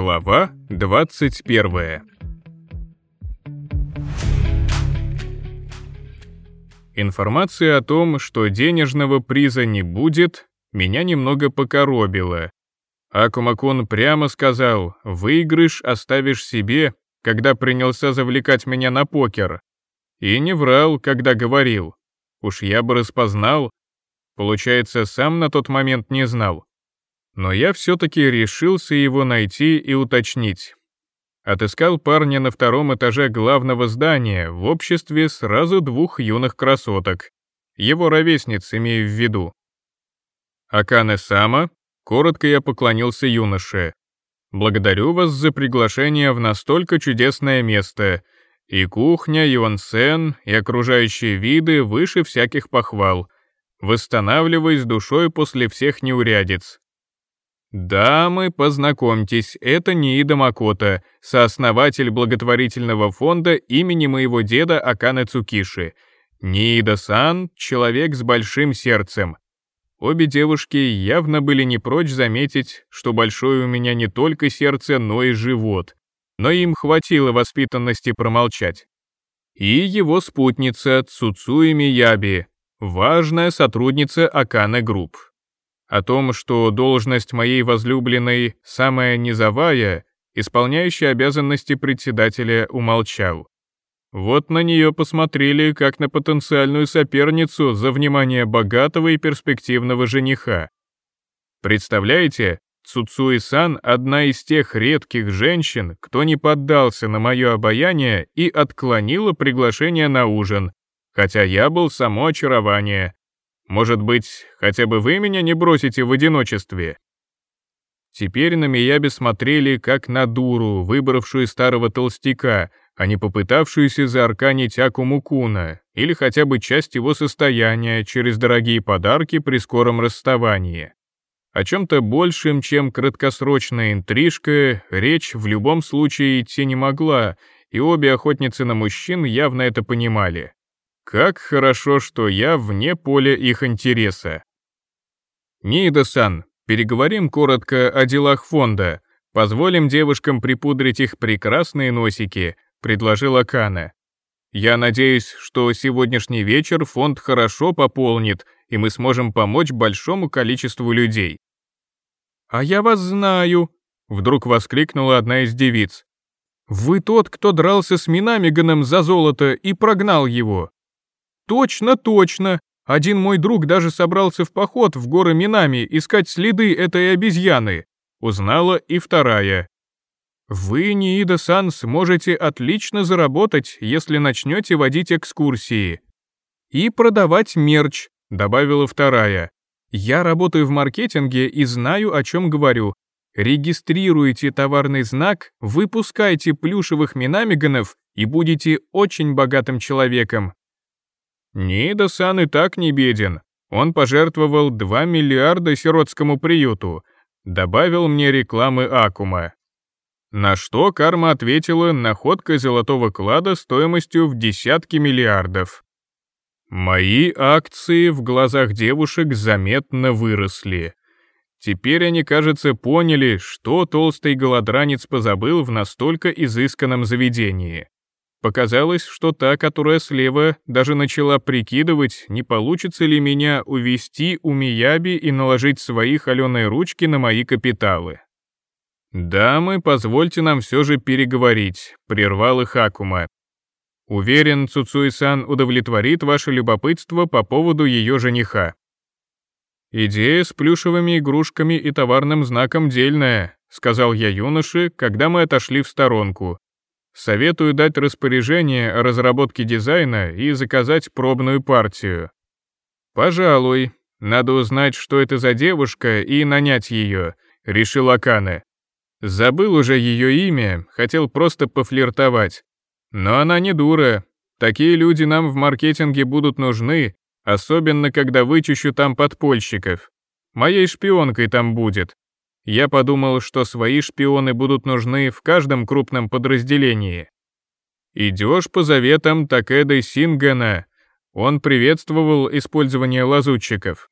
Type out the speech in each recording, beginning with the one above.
Глава 21 Информация о том, что денежного приза не будет, меня немного покоробила. Акумакон прямо сказал, выигрыш оставишь себе, когда принялся завлекать меня на покер. И не врал, когда говорил. Уж я бы распознал. Получается, сам на тот момент не знал, но я все-таки решился его найти и уточнить. Отыскал парня на втором этаже главного здания в обществе сразу двух юных красоток, его ровесниц имею в виду. Акане Сама, коротко я поклонился юноше. Благодарю вас за приглашение в настолько чудесное место. И кухня, и онсен, и окружающие виды выше всяких похвал. Восстанавливаясь душой после всех неурядиц. Дамы, познакомьтесь, это Ниида Макота, сооснователь благотворительного фонда имени моего деда Акана Цукиши. Ниида-сан — человек с большим сердцем. Обе девушки явно были не прочь заметить, что большое у меня не только сердце, но и живот. Но им хватило воспитанности промолчать. И его спутница Цуцуи Мияби, важная сотрудница Акана Групп о том, что должность моей возлюбленной самая низовая, исполняющий обязанности председателя, умолчал. Вот на нее посмотрели, как на потенциальную соперницу за внимание богатого и перспективного жениха. Представляете, Цуцуи-сан — одна из тех редких женщин, кто не поддался на мое обаяние и отклонила приглашение на ужин, хотя я был само очарование, может быть, хотя бы вы меня не бросите в одиночестве?» Теперь на Миябе смотрели, как на дуру, выбравшую старого толстяка, а не попытавшуюся заарканить Акумукуна или хотя бы часть его состояния через дорогие подарки при скором расставании. О чем-то большем, чем краткосрочная интрижка, речь в любом случае идти не могла, и обе охотницы на мужчин явно это понимали. Как хорошо, что я вне поля их интереса. Нейда-сан, переговорим коротко о делах фонда. Позволим девушкам припудрить их прекрасные носики, предложила Кана. Я надеюсь, что сегодняшний вечер фонд хорошо пополнит, и мы сможем помочь большому количеству людей. А я вас знаю, вдруг воскликнула одна из девиц. Вы тот, кто дрался с Минамиганом за золото и прогнал его. «Точно, точно! Один мой друг даже собрался в поход в горы Минами искать следы этой обезьяны!» Узнала и вторая. «Вы, Ниида-сан, сможете отлично заработать, если начнете водить экскурсии». «И продавать мерч», — добавила вторая. «Я работаю в маркетинге и знаю, о чем говорю. Регистрируйте товарный знак, выпускайте плюшевых минамиганов и будете очень богатым человеком, Нида-сан и так не беден. Он пожертвовал 2 миллиарда сиротскому приюту, добавил мне рекламы Акума. На что карма ответила находкой золотого клада стоимостью в десятки миллиардов. Мои акции в глазах девушек заметно выросли. Теперь они, кажется, поняли, что толстый голодранец позабыл в настолько изысканном заведении. Показалось, что та, которая слева, даже начала прикидывать, не получится ли меня увести у Мияби и наложить свои холеные ручки на мои капиталы. «Дамы, позвольте нам все же переговорить», — прервал их Акума. «Уверен, Цуцуи-сан удовлетворит ваше любопытство по поводу ее жениха». «Идея с плюшевыми игрушками и товарным знаком дельная», — сказал я юноше, когда мы отошли в сторонку, Советую дать распоряжение о разработке дизайна и заказать пробную партию. Пожалуй, надо узнать, что это за девушка, и нанять ее, решил Акане. Забыл уже ее имя, хотел просто пофлиртовать. Но она не дура. Такие люди нам в маркетинге будут нужны, особенно когда вычищу там подпольщиков. Моей шпионкой там будет, я подумал, что свои шпионы будут нужны в каждом крупном подразделении. Идешь по заветам Такеды Сингена. Он приветствовал использование лазутчиков.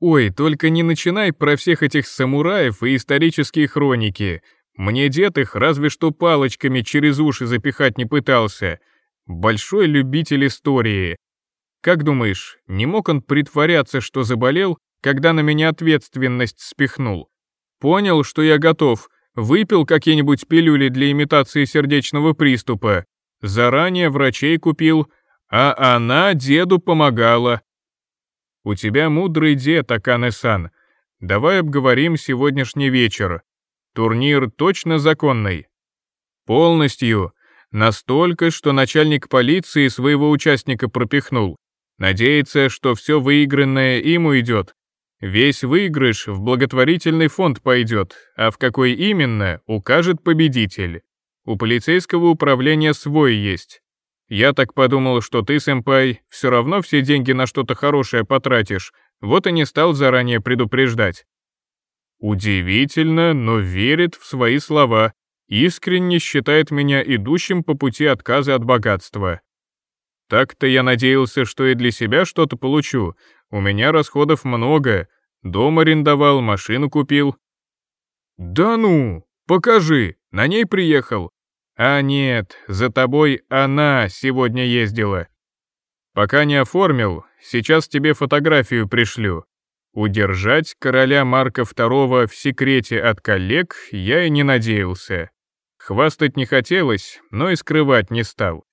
Ой, только не начинай про всех этих самураев и исторические хроники. Мне дед их разве что палочками через уши запихать не пытался. Большой любитель истории. Как думаешь, не мог он притворяться, что заболел, когда на меня ответственность спихнул? Понял, что я готов. Выпил какие-нибудь пилюли для имитации сердечного приступа. Заранее врачей купил. А она деду помогала. У тебя мудрый дед, Акане-сан. Давай обговорим сегодняшний вечер. Турнир точно законный. Полностью. Настолько, что начальник полиции своего участника пропихнул. Надеется, что все выигранное им уйдет, Весь выигрыш в благотворительный фонд пойдет, а в какой именно, укажет победитель. У полицейского управления свой есть. Я так подумал, что ты, сэмпай, все равно все деньги на что-то хорошее потратишь, вот и не стал заранее предупреждать. Удивительно, но верит в свои слова, искренне считает меня идущим по пути отказа от богатства. Так-то я надеялся, что и для себя что-то получу, у меня расходов много. Дом арендовал, машину купил». «Да ну! Покажи! На ней приехал!» «А нет, за тобой она сегодня ездила!» «Пока не оформил, сейчас тебе фотографию пришлю. Удержать короля Марка II в секрете от коллег я и не надеялся. Хвастать не хотелось, но и скрывать не стал.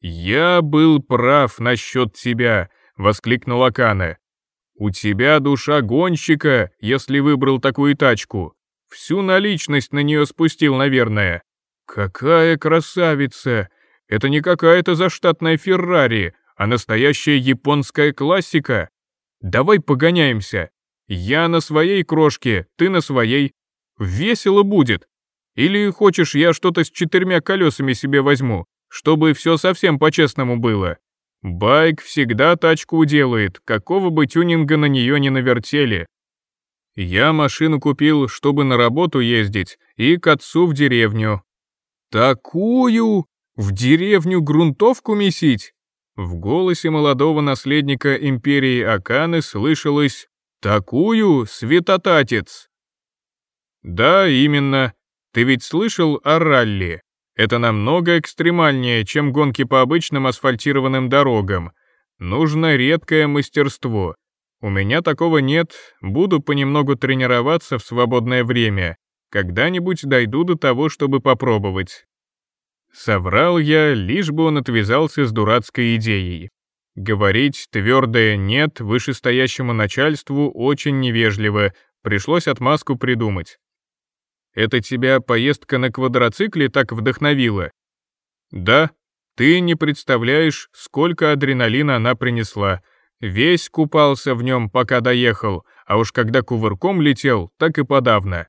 «Я был прав насчет тебя», Воскликнула Кана. «У тебя душа гонщика, если выбрал такую тачку. Всю наличность на нее спустил, наверное. Какая красавица! Это не какая-то заштатная Феррари, а настоящая японская классика. Давай погоняемся. Я на своей крошке, ты на своей. Весело будет. Или хочешь, я что-то с четырьмя колесами себе возьму, чтобы все совсем по-честному было?» Байк всегда тачку делает, какого бы тюнинга на нее не навертели. Я машину купил, чтобы на работу ездить, и к отцу в деревню. Такую? В деревню грунтовку месить? В голосе молодого наследника империи Аканы слышалось «Такую, святотатец!» «Да, именно. Ты ведь слышал о ралли?» Это намного экстремальнее, чем гонки по обычным асфальтированным дорогам. Нужно редкое мастерство. У меня такого нет, буду понемногу тренироваться в свободное время. Когда-нибудь дойду до того, чтобы попробовать. Соврал я, лишь бы он отвязался с дурацкой идеей. Говорить твердое «нет» вышестоящему начальству очень невежливо, пришлось отмазку придумать. Это тебя поездка на квадроцикле так вдохновила? Да, ты не представляешь, сколько адреналина она принесла. Весь купался в нем, пока доехал, а уж когда кувырком летел, так и подавно.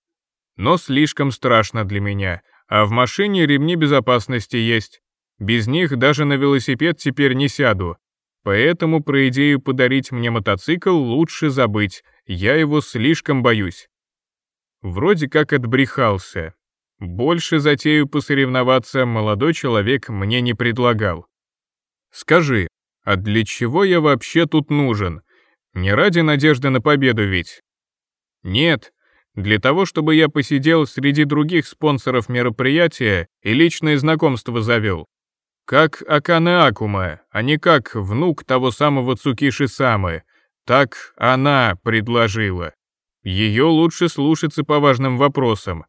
Но слишком страшно для меня, а в машине ремни безопасности есть. Без них даже на велосипед теперь не сяду. Поэтому про идею подарить мне мотоцикл лучше забыть, я его слишком боюсь. Вроде как отбрехался. Больше затею посоревноваться молодой человек мне не предлагал. «Скажи, а для чего я вообще тут нужен? Не ради надежды на победу ведь?» «Нет, для того, чтобы я посидел среди других спонсоров мероприятия и личные знакомства завел. Как Акана Акума, а не как внук того самого Цукиши Самы. Так она предложила». Ее лучше слушаться по важным вопросам.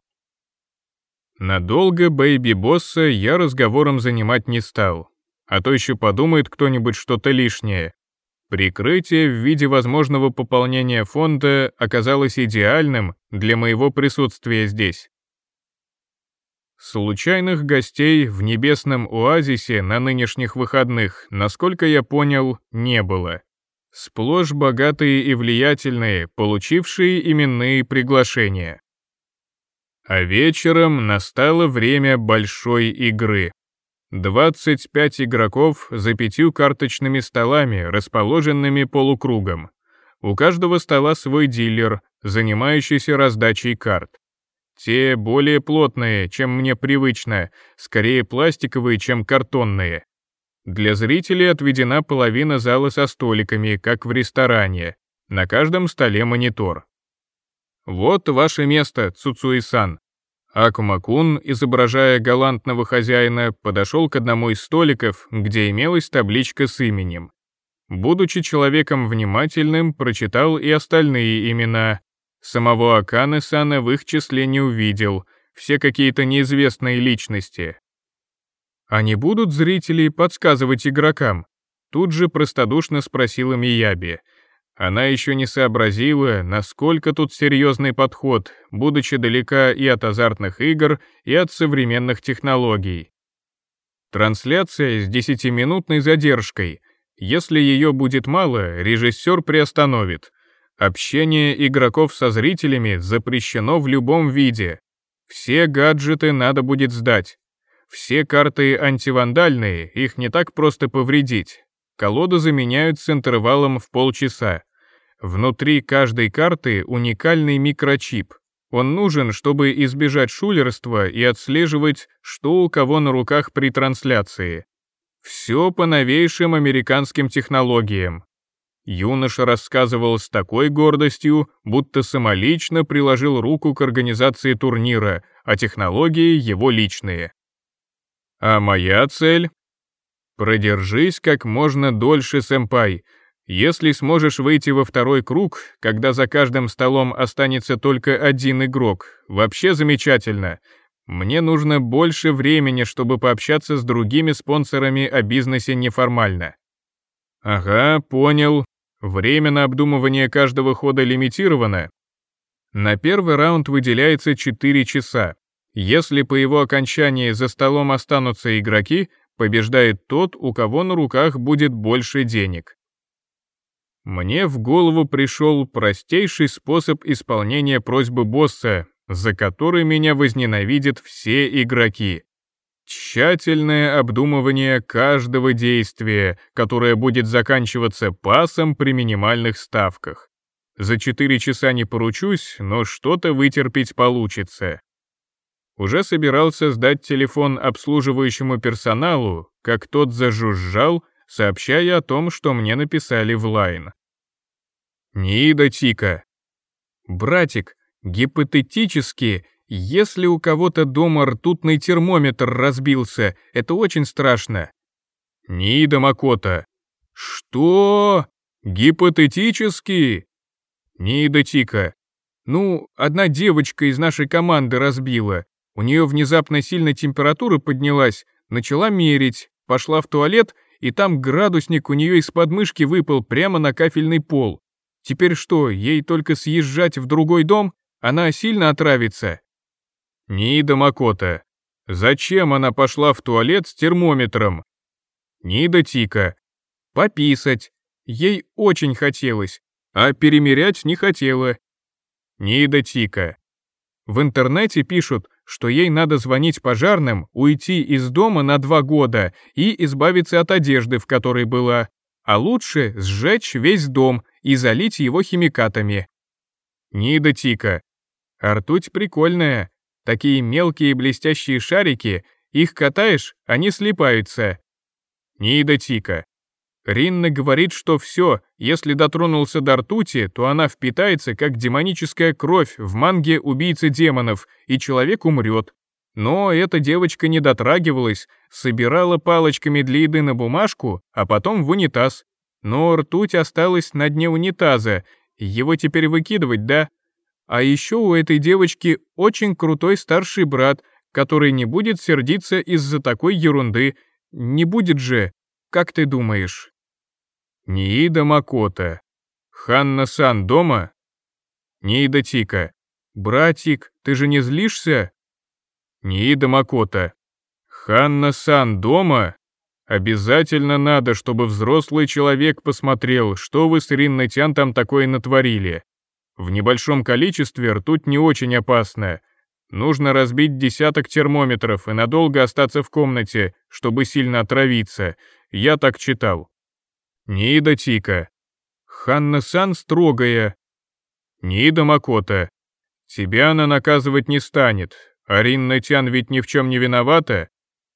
Надолго бэйби-босса я разговором занимать не стал, а то еще подумает кто-нибудь что-то лишнее. Прикрытие в виде возможного пополнения фонда оказалось идеальным для моего присутствия здесь. Случайных гостей в небесном оазисе на нынешних выходных, насколько я понял, не было сплошь богатые и влиятельные, получившие именные приглашения. А вечером настало время большой игры. 25 игроков за пятью карточными столами, расположенными полукругом. У каждого стола свой дилер, занимающийся раздачей карт. Те более плотные, чем мне привычно, скорее пластиковые, чем картонные. Для зрителей отведена половина зала со столиками, как в ресторане. На каждом столе монитор. «Вот ваше место, Цуцуи-сан». Акумакун, изображая галантного хозяина, подошел к одному из столиков, где имелась табличка с именем. Будучи человеком внимательным, прочитал и остальные имена. Самого Аканы-сана в их числе не увидел, все какие-то неизвестные личности. «А будут зрители подсказывать игрокам?» Тут же простодушно спросила Мияби. Она еще не сообразила, насколько тут серьезный подход, будучи далека и от азартных игр, и от современных технологий. Трансляция с десятиминутной задержкой. Если ее будет мало, режиссер приостановит. Общение игроков со зрителями запрещено в любом виде. Все гаджеты надо будет сдать. Все карты антивандальные, их не так просто повредить. Колоду заменяют с интервалом в полчаса. Внутри каждой карты уникальный микрочип. Он нужен, чтобы избежать шулерства и отслеживать, что у кого на руках при трансляции. Все по новейшим американским технологиям. Юноша рассказывал с такой гордостью, будто самолично приложил руку к организации турнира, а технологии его личные. А моя цель? Продержись как можно дольше, сэмпай. Если сможешь выйти во второй круг, когда за каждым столом останется только один игрок, вообще замечательно. Мне нужно больше времени, чтобы пообщаться с другими спонсорами о бизнесе неформально. Ага, понял. Время на обдумывание каждого хода лимитировано. На первый раунд выделяется 4 часа. Если по его окончании за столом останутся игроки, побеждает тот, у кого на руках будет больше денег. Мне в голову пришел простейший способ исполнения просьбы босса, за который меня возненавидят все игроки. Тщательное обдумывание каждого действия, которое будет заканчиваться пасом при минимальных ставках. За 4 часа не поручусь, но что-то вытерпеть получится. Уже собирался сдать телефон обслуживающему персоналу, как тот зажужжал, сообщая о том, что мне написали в лайн. «Нида Тика!» «Братик, гипотетически, если у кого-то дома ртутный термометр разбился, это очень страшно». «Нида Макота!» «Что? Гипотетически?» «Нида Тика!» «Ну, одна девочка из нашей команды разбила. У нее внезапно сильно температура поднялась, начала мерить, пошла в туалет, и там градусник у нее из подмышки выпал прямо на кафельный пол. Теперь что, ей только съезжать в другой дом? Она сильно отравится? Нида Макота. Зачем она пошла в туалет с термометром? Нида Тика. Пописать. Ей очень хотелось, а перемерять не хотела. Нида Тика. В интернете пишут, что ей надо звонить пожарным, уйти из дома на два года и избавиться от одежды, в которой была, а лучше сжечь весь дом и залить его химикатами. Нида тика. Артуть прикольная. Такие мелкие блестящие шарики, их катаешь, они слипаются. Нида тика. Ринна говорит, что все, если дотронулся до ртути, то она впитается, как демоническая кровь в манге убийцы демонов, и человек умрет. Но эта девочка не дотрагивалась, собирала палочками для еды на бумажку, а потом в унитаз. Но ртуть осталась на дне унитаза, его теперь выкидывать, да? А еще у этой девочки очень крутой старший брат, который не будет сердиться из-за такой ерунды. Не будет же, как ты думаешь? Ниида Макота. Ханна-сан дома? Ниида Тика. Братик, ты же не злишься? Ниида Макота. Ханна-сан дома? Обязательно надо, чтобы взрослый человек посмотрел, что вы с Риннатян там такое натворили. В небольшом количестве ртуть не очень опасно. Нужно разбить десяток термометров и надолго остаться в комнате, чтобы сильно отравиться. Я так читал. Нида Тика. Ханна-сан строгая. Нида Макота. Тебя она наказывать не станет. Арин Натян ведь ни в чем не виновата.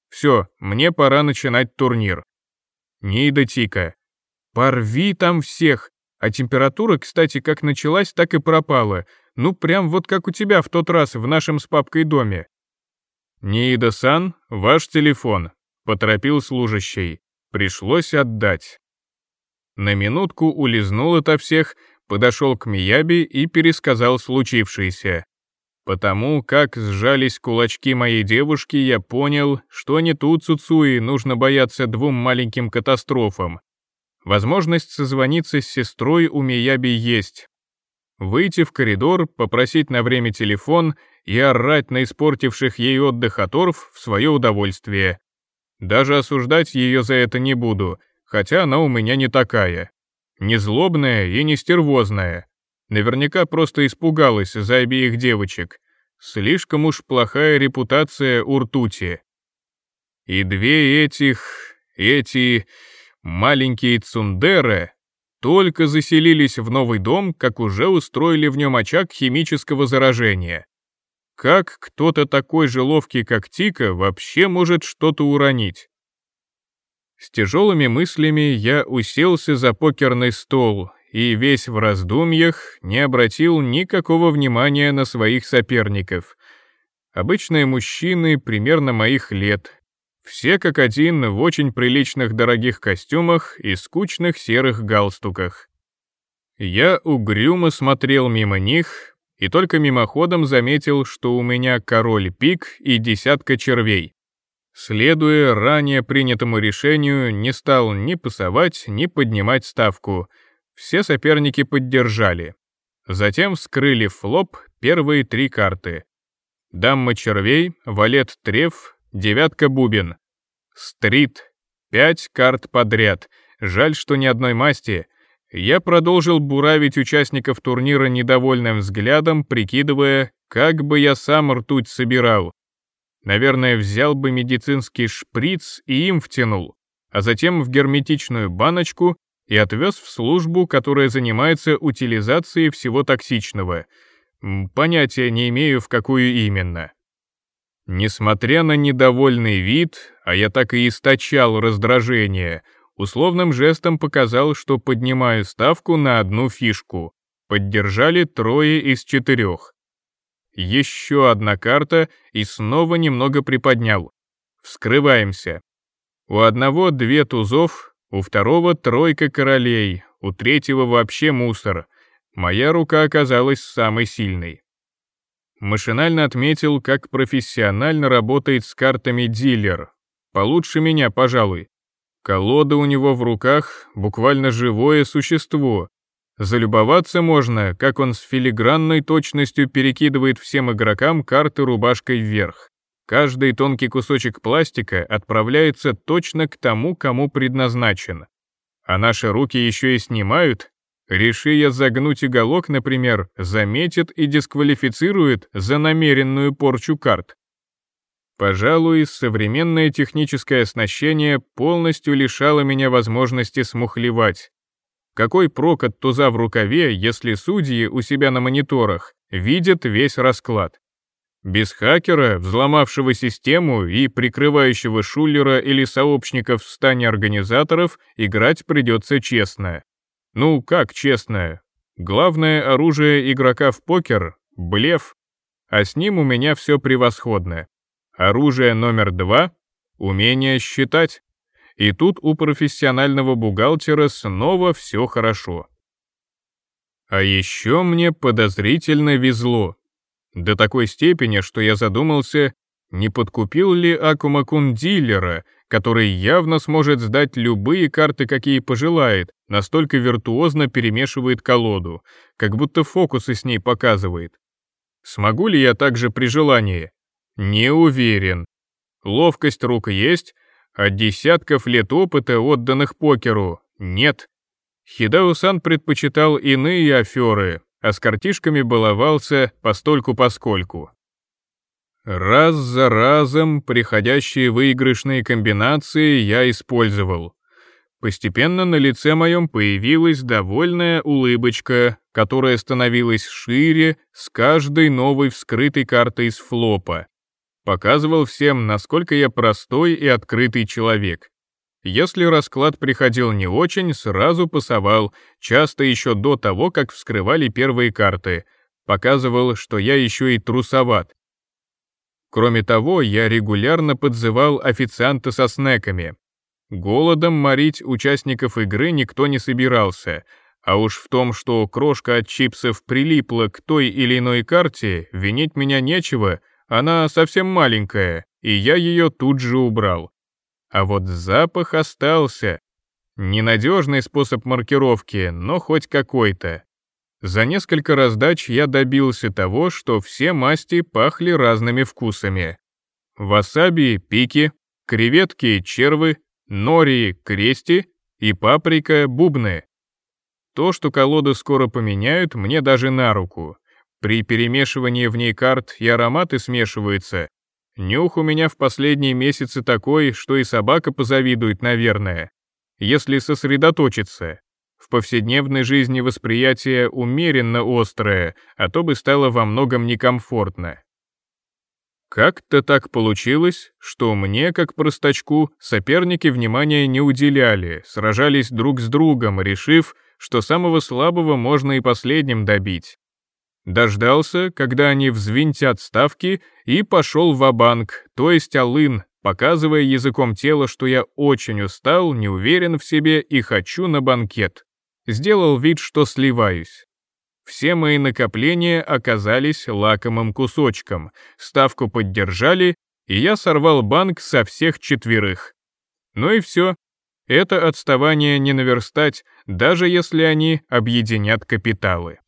Все, мне пора начинать турнир. Нида Тика. Порви там всех. А температура, кстати, как началась, так и пропала. Ну, прям вот как у тебя в тот раз в нашем с папкой доме. Нида-сан, ваш телефон. Поторопил служащий. Пришлось отдать на минутку улизнул ото всех, подошел к Мияби и пересказал случившееся. Потому как сжались кулачки моей девушки, я понял, что не тут Цуцуи нужно бояться двум маленьким катастрофам. Возможность созвониться с сестрой у Мияби есть. Выйти в коридор, попросить на время телефон и орать на испортивших ей отдых аторф в свое удовольствие. Даже осуждать ее за это не буду — хотя она у меня не такая. Не злобная и не стервозная. Наверняка просто испугалась за обеих девочек. Слишком уж плохая репутация у ртути. И две этих... эти... маленькие цундеры только заселились в новый дом, как уже устроили в нем очаг химического заражения. Как кто-то такой же ловкий, как Тика, вообще может что-то уронить? С тяжелыми мыслями я уселся за покерный стол и весь в раздумьях не обратил никакого внимания на своих соперников. Обычные мужчины примерно моих лет. Все как один в очень приличных дорогих костюмах и скучных серых галстуках. Я угрюмо смотрел мимо них и только мимоходом заметил, что у меня король пик и десятка червей следуя ранее принятому решению, не стал ни пасовать, ни поднимать ставку. Все соперники поддержали. Затем вскрыли флоп первые три карты. Дамма червей, валет треф, девятка бубен. Стрит. Пять карт подряд. Жаль, что ни одной масти. Я продолжил буравить участников турнира недовольным взглядом, прикидывая, как бы я сам ртуть собирал. Наверное, взял бы медицинский шприц и им втянул, а затем в герметичную баночку и отвез в службу, которая занимается утилизацией всего токсичного. Понятия не имею, в какую именно. Несмотря на недовольный вид, а я так и источал раздражение, условным жестом показал, что поднимаю ставку на одну фишку. Поддержали трое из четырех. Еще одна карта и снова немного приподнял. Вскрываемся. У одного две тузов, у второго тройка королей, у третьего вообще мусор. Моя рука оказалась самой сильной. Машинально отметил, как профессионально работает с картами дилер. Получше меня, пожалуй. Колода у него в руках, буквально живое существо. Залюбоваться можно, как он с филигранной точностью перекидывает всем игрокам карты рубашкой вверх. Каждый тонкий кусочек пластика отправляется точно к тому, кому предназначен. А наши руки еще и снимают. Реши я загнуть уголок, например, заметит и дисквалифицирует за намеренную порчу карт. Пожалуй, современное техническое оснащение полностью лишало меня возможности смухлевать. Какой прок от туза в рукаве, если судьи у себя на мониторах видят весь расклад? Без хакера, взломавшего систему и прикрывающего шулера или сообщников в стане организаторов, играть придется честно. Ну, как честно? Главное оружие игрока в покер — блеф. А с ним у меня все превосходно. Оружие номер два — умение считать и тут у профессионального бухгалтера снова все хорошо. А еще мне подозрительно везло. До такой степени, что я задумался, не подкупил ли Акумакун дилера, который явно сможет сдать любые карты, какие пожелает, настолько виртуозно перемешивает колоду, как будто фокусы с ней показывает. Смогу ли я также при желании? Не уверен. Ловкость рук есть, а десятков лет опыта, отданных покеру, нет. Хидаусан предпочитал иные аферы, а с картишками баловался постольку-поскольку. Раз за разом приходящие выигрышные комбинации я использовал. Постепенно на лице моем появилась довольная улыбочка, которая становилась шире с каждой новой вскрытой картой из флопа. Показывал всем, насколько я простой и открытый человек. Если расклад приходил не очень, сразу пасовал, часто еще до того, как вскрывали первые карты. Показывал, что я еще и трусоват. Кроме того, я регулярно подзывал официанта со снеками. Голодом морить участников игры никто не собирался — а уж в том, что крошка от чипсов прилипла к той или иной карте, винить меня нечего, она совсем маленькая, и я ее тут же убрал. А вот запах остался. Ненадежный способ маркировки, но хоть какой-то. За несколько раздач я добился того, что все масти пахли разными вкусами. Васаби — пики, креветки — червы, нори — крести и паприка — бубны. То, что колоды скоро поменяют, мне даже на руку. При перемешивании в ней карт и ароматы смешиваются. Нюх у меня в последние месяцы такой, что и собака позавидует, наверное. Если сосредоточиться. В повседневной жизни восприятие умеренно острое, а то бы стало во многом некомфортно. Как-то так получилось, что мне, как простачку, соперники внимания не уделяли, сражались друг с другом, решив, что самого слабого можно и последним добить. Дождался, когда они взвинтят ставки, и пошел в банк то есть алын, показывая языком тела, что я очень устал, не уверен в себе и хочу на банкет. Сделал вид, что сливаюсь. Все мои накопления оказались лакомым кусочком, ставку поддержали, и я сорвал банк со всех четверых. Ну и все. Это отставание не наверстать, даже если они объединят капиталы.